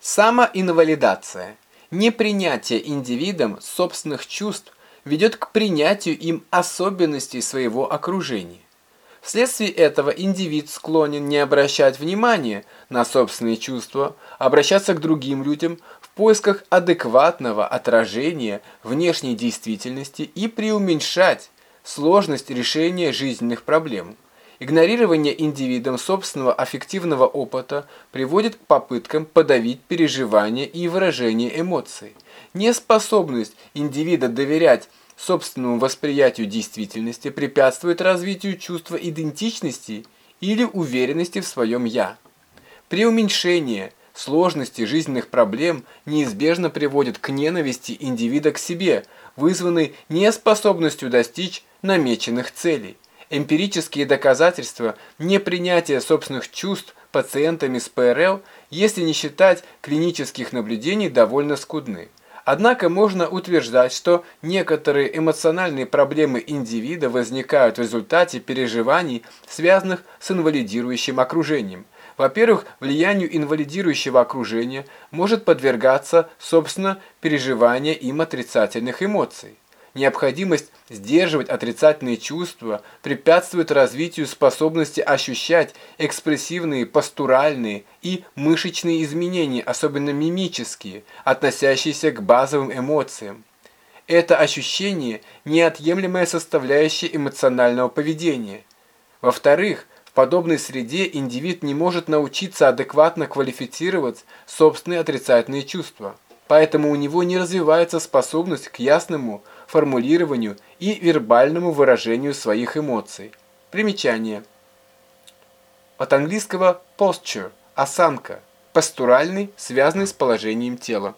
Самоинвалидация. Непринятие индивидом собственных чувств ведет к принятию им особенностей своего окружения. Вследствие этого индивид склонен не обращать внимания на собственные чувства, обращаться к другим людям в поисках адекватного отражения внешней действительности и преуменьшать сложность решения жизненных проблем. Игнорирование индивидом собственного аффективного опыта приводит к попыткам подавить переживания и выражение эмоций. Неспособность индивида доверять собственному восприятию действительности препятствует развитию чувства идентичности или уверенности в своем «я». При уменьшении сложности жизненных проблем неизбежно приводит к ненависти индивида к себе, вызванной неспособностью достичь намеченных целей. Эмпирические доказательства непринятия собственных чувств пациентами с ПРЛ, если не считать клинических наблюдений, довольно скудны. Однако можно утверждать, что некоторые эмоциональные проблемы индивида возникают в результате переживаний, связанных с инвалидирующим окружением. Во-первых, влиянию инвалидирующего окружения может подвергаться, собственно, переживание им отрицательных эмоций. Необходимость сдерживать отрицательные чувства препятствует развитию способности ощущать экспрессивные, постуральные и мышечные изменения, особенно мимические, относящиеся к базовым эмоциям. Это ощущение – неотъемлемая составляющая эмоционального поведения. Во-вторых, в подобной среде индивид не может научиться адекватно квалифицировать собственные отрицательные чувства. Поэтому у него не развивается способность к ясному, формулированию и вербальному выражению своих эмоций. Примечание. От английского posture – осанка, постуральный, связанный с положением тела.